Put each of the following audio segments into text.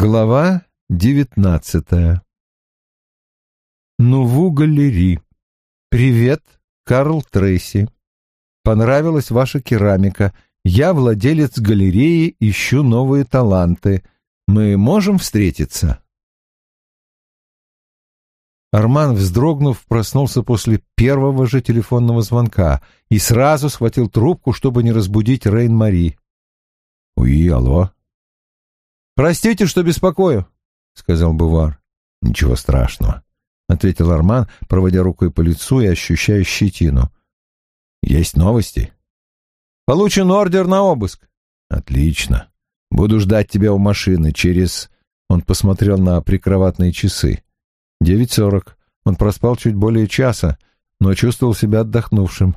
Глава девятнадцатая Нуву галери. Привет, Карл Трейси. Понравилась ваша керамика. Я владелец галереи, ищу новые таланты. Мы можем встретиться? Арман, вздрогнув, проснулся после первого же телефонного звонка и сразу схватил трубку, чтобы не разбудить Рейн-Мари. «Уи, алло». «Простите, что беспокою», — сказал Бувар. «Ничего страшного», — ответил Арман, проводя рукой по лицу и ощущая щетину. «Есть новости?» «Получен ордер на обыск». «Отлично. Буду ждать тебя у машины через...» Он посмотрел на прикроватные часы. Девять сорок. Он проспал чуть более часа, но чувствовал себя отдохнувшим.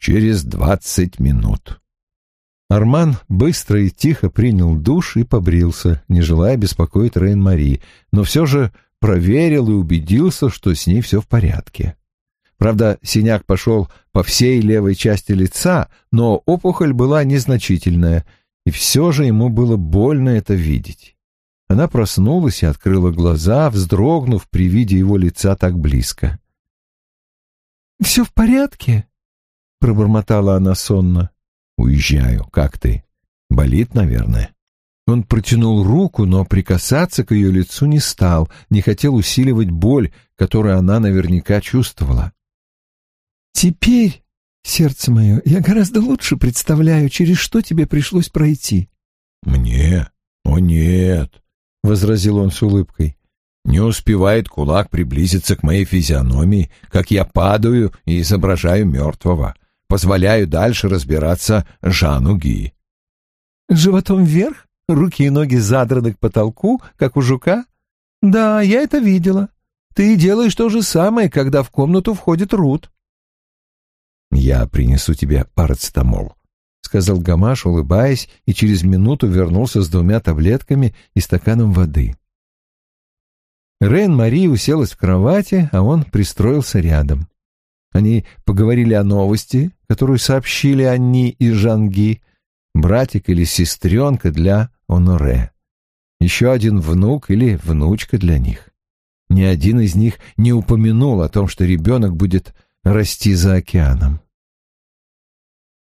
Через двадцать минут. Арман быстро и тихо принял душ и побрился, не желая беспокоить Рейн-Мари, но все же проверил и убедился, что с ней все в порядке. Правда, синяк пошел по всей левой части лица, но опухоль была незначительная, и все же ему было больно это видеть. Она проснулась и открыла глаза, вздрогнув при виде его лица так близко. «Все в порядке?» — пробормотала она сонно. «Уезжаю. Как ты? Болит, наверное?» Он протянул руку, но прикасаться к ее лицу не стал, не хотел усиливать боль, которую она наверняка чувствовала. «Теперь, сердце мое, я гораздо лучше представляю, через что тебе пришлось пройти». «Мне? О, нет. — возразил он с улыбкой. «Не успевает кулак приблизиться к моей физиономии, как я падаю и изображаю мертвого. Позволяю дальше разбираться Жану Ги». «Животом вверх? Руки и ноги задраны к потолку, как у жука? Да, я это видела. Ты делаешь то же самое, когда в комнату входит Рут». «Я принесу тебе парацетамол», — сказал Гамаш, улыбаясь, и через минуту вернулся с двумя таблетками и стаканом воды. Рейн-Мари уселась в кровати, а он пристроился рядом. Они поговорили о новости, которую сообщили Анни и Жанги, братик или сестренка для Оноре, еще один внук или внучка для них. Ни один из них не упомянул о том, что ребенок будет расти за океаном.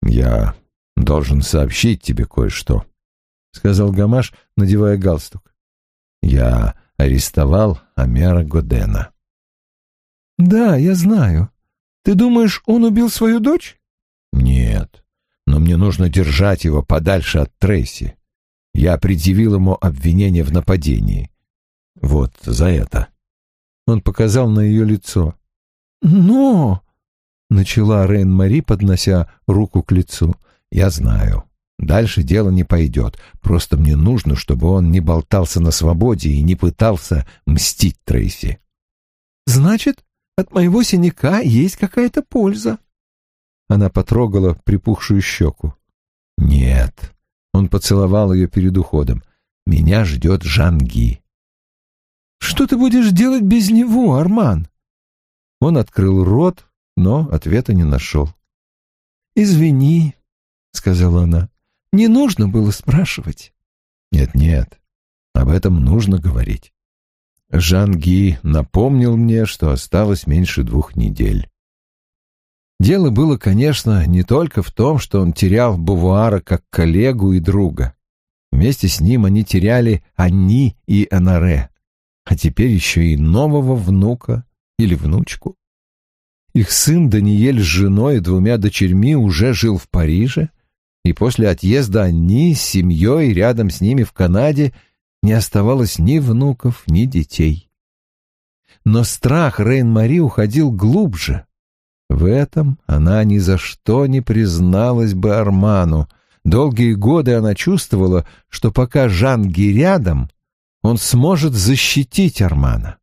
«Я должен сообщить тебе кое-что», — сказал Гамаш, надевая галстук. «Я арестовал Амера Годена». «Да, я знаю. Ты думаешь, он убил свою дочь?» «Нет, но мне нужно держать его подальше от Трейси. Я предъявил ему обвинение в нападении. Вот за это». Он показал на ее лицо. «Но...» — начала Рейн-Мари, поднося руку к лицу. Я знаю. Дальше дело не пойдет. Просто мне нужно, чтобы он не болтался на свободе и не пытался мстить Трейси. Значит, от моего синяка есть какая-то польза. Она потрогала припухшую щеку. Нет. Он поцеловал ее перед уходом. Меня ждет Жанги. Что ты будешь делать без него, Арман? Он открыл рот, но ответа не нашел. Извини, — сказала она. «Не нужно было спрашивать». «Нет-нет, об этом нужно говорить. Жан Ги напомнил мне, что осталось меньше двух недель. Дело было, конечно, не только в том, что он терял Бувуара как коллегу и друга. Вместе с ним они теряли Анни и Анаре, а теперь еще и нового внука или внучку. Их сын Даниэль с женой и двумя дочерьми уже жил в Париже, и после отъезда они с семьей рядом с ними в Канаде не оставалось ни внуков, ни детей. Но страх Рейн-Мари уходил глубже. В этом она ни за что не призналась бы Арману. Долгие годы она чувствовала, что пока Жанги рядом, он сможет защитить Армана.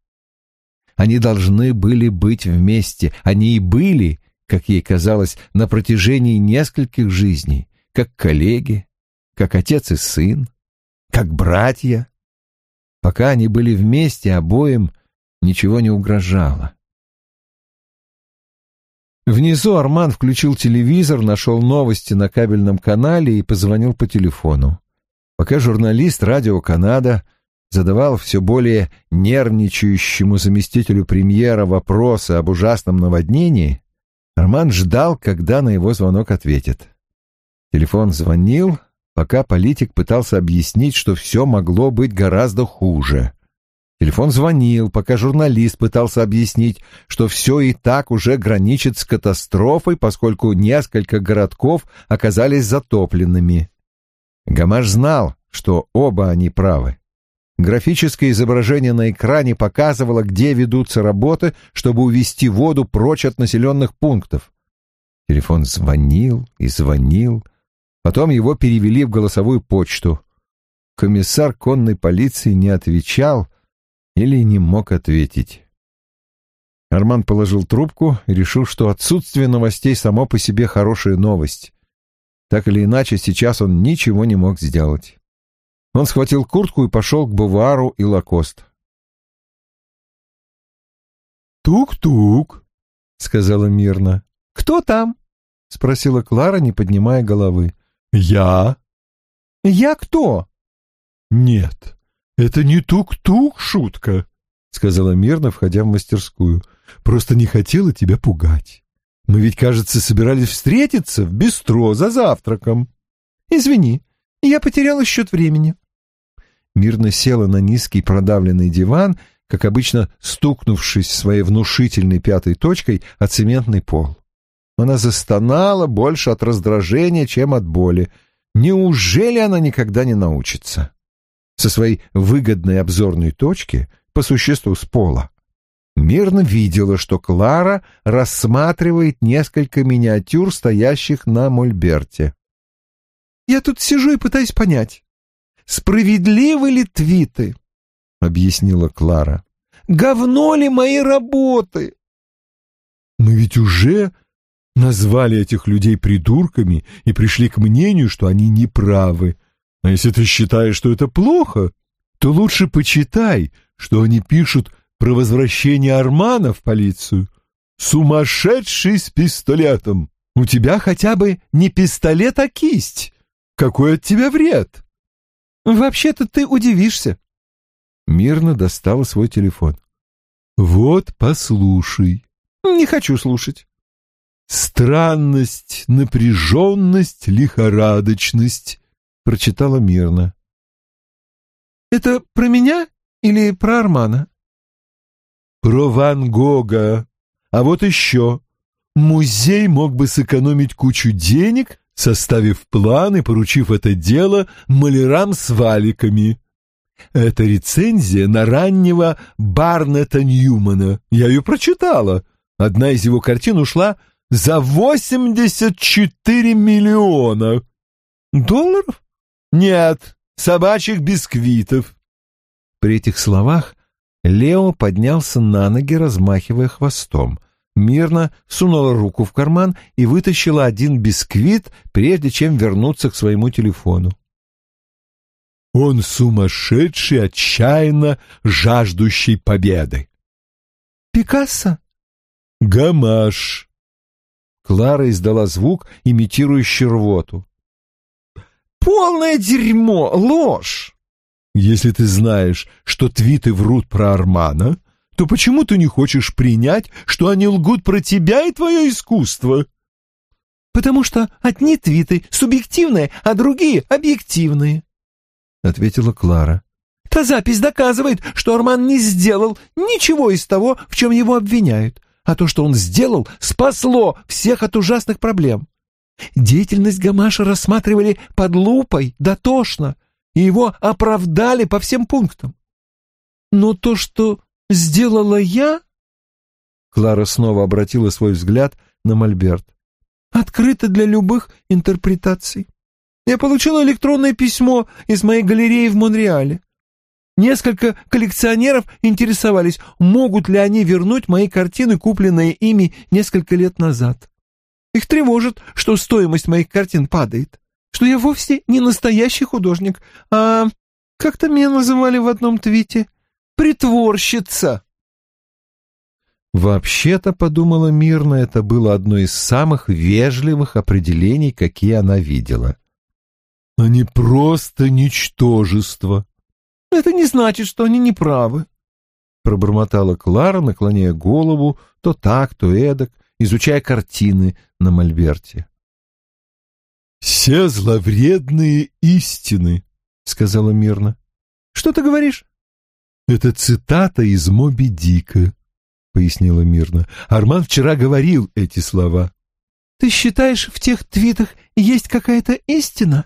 Они должны были быть вместе, они и были, как ей казалось, на протяжении нескольких жизней как коллеги, как отец и сын, как братья. Пока они были вместе, обоим ничего не угрожало. Внизу Арман включил телевизор, нашел новости на кабельном канале и позвонил по телефону. Пока журналист «Радио Канада» задавал все более нервничающему заместителю премьера вопросы об ужасном наводнении, Арман ждал, когда на его звонок ответит. Телефон звонил, пока политик пытался объяснить, что все могло быть гораздо хуже. Телефон звонил, пока журналист пытался объяснить, что все и так уже граничит с катастрофой, поскольку несколько городков оказались затопленными. Гамаш знал, что оба они правы. Графическое изображение на экране показывало, где ведутся работы, чтобы увести воду прочь от населенных пунктов. Телефон звонил и звонил, потом его перевели в голосовую почту. Комиссар конной полиции не отвечал или не мог ответить. Арман положил трубку и решил, что отсутствие новостей само по себе хорошая новость. Так или иначе, сейчас он ничего не мог сделать. Он схватил куртку и пошел к Бувару и Лакост. «Тук-тук», — сказала мирно. «Кто там?» — спросила Клара, не поднимая головы. «Я». «Я кто?» «Нет, это не тук-тук, шутка», — сказала мирно, входя в мастерскую. «Просто не хотела тебя пугать. Мы ведь, кажется, собирались встретиться в бистро за завтраком». «Извини, я потеряла счет времени. Мирно села на низкий продавленный диван, как обычно стукнувшись своей внушительной пятой точкой о цементный пол. Она застонала больше от раздражения, чем от боли. Неужели она никогда не научится? Со своей выгодной обзорной точки, по существу с пола, мирно видела, что Клара рассматривает несколько миниатюр, стоящих на мольберте. Я тут сижу и пытаюсь понять, справедливы ли твиты, — объяснила Клара. Говно ли мои работы? Мы ведь уже назвали этих людей придурками и пришли к мнению, что они неправы. А если ты считаешь, что это плохо, то лучше почитай, что они пишут про возвращение Армана в полицию. Сумасшедший с пистолетом. У тебя хотя бы не пистолет, а кисть. Какой от тебя вред? Вообще-то ты удивишься. Мирно достала свой телефон. Вот, послушай. Не хочу слушать. Странность, напряженность, лихорадочность, прочитала мирно. Это про меня или про Армана? Про Ван Гога. А вот еще. Музей мог бы сэкономить кучу денег, составив план и поручив это дело малярам с валиками. Это рецензия на раннего Барнета Ньюмана. Я ее прочитала. Одна из его картин ушла за 84 миллиона. Долларов? Нет, собачьих бисквитов. При этих словах Лео поднялся на ноги, размахивая хвостом мирно сунула руку в карман и вытащила один бисквит, прежде чем вернуться к своему телефону. Он сумасшедший, отчаянно жаждущий победы. Пикассо? Гамаш. Клара издала звук, имитирующий рвоту. Полное дерьмо, ложь. Если ты знаешь, что твиты врут про Армана, то почему ты не хочешь принять, что они лгут про тебя и твое искусство? Потому что одни твиты субъективные, а другие объективные, — ответила Клара. Та запись доказывает, что Арман не сделал ничего из того, в чем его обвиняют, а то, что он сделал, спасло всех от ужасных проблем. Деятельность Гамаша рассматривали под лупой, дотошно, и его оправдали по всем пунктам. Но то, что сделала я?» Клара снова обратила свой взгляд на Мольберт. «Открыто для любых интерпретаций. Я получила электронное письмо из моей галереи в Монреале. Несколько коллекционеров интересовались, могут ли они вернуть мои картины, купленные ими несколько лет назад. Их тревожит, что стоимость моих картин падает, что я вовсе не настоящий художник, а, как-то меня называли в одном твите, притворщица!» Вообще-то, подумала мирно, это было одно из самых вежливых определений, какие она видела. Они просто ничтожество. Это не значит, что они не правы, пробормотала Клара, наклоняя голову то так, то эдак, изучая картины на мольберте. «Все зловредные истины», — сказала мирно. «Что ты говоришь?» «Это цитата из Моби Дика», — пояснила мирно. «Арман вчера говорил эти слова». «Ты считаешь, в тех твитах есть какая-то истина?»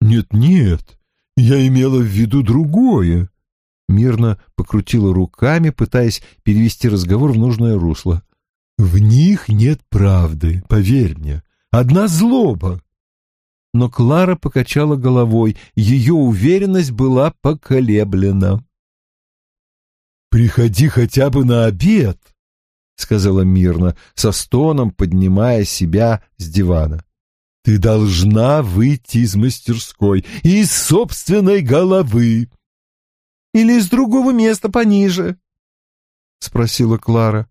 «Нет-нет, я имела в виду другое», — мирно покрутила руками, пытаясь перевести разговор в нужное русло. «В них нет правды, поверь мне. Одна злоба но Клара покачала головой, ее уверенность была поколеблена. «Приходи хотя бы на обед», — сказала мирно, со стоном поднимая себя с дивана. «Ты должна выйти из мастерской, из собственной головы». «Или из другого места пониже?» — спросила Клара.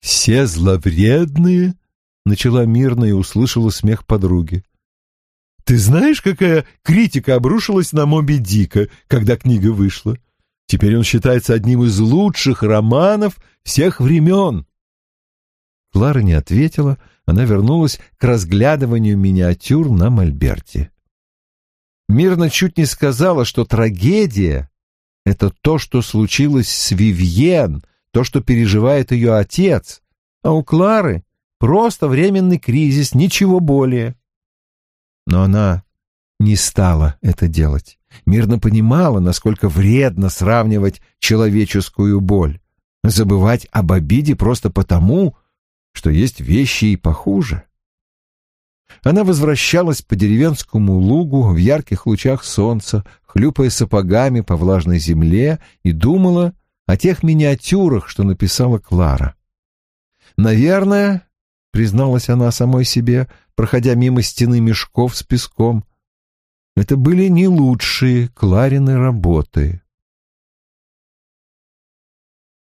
«Все зловредные», — начала мирно и услышала смех подруги. Ты знаешь, какая критика обрушилась на Моби Дика, когда книга вышла? Теперь он считается одним из лучших романов всех времен. Клара не ответила, она вернулась к разглядыванию миниатюр на мольберте. Мирно чуть не сказала, что трагедия — это то, что случилось с Вивьен, то, что переживает ее отец, а у Клары просто временный кризис, ничего более. Но она не стала это делать. Мирно понимала, насколько вредно сравнивать человеческую боль, забывать об обиде просто потому, что есть вещи и похуже. Она возвращалась по деревенскому лугу в ярких лучах солнца, хлюпая сапогами по влажной земле, и думала о тех миниатюрах, что написала Клара. Наверное, призналась она самой себе, проходя мимо стены мешков с песком. Это были не лучшие Кларины работы.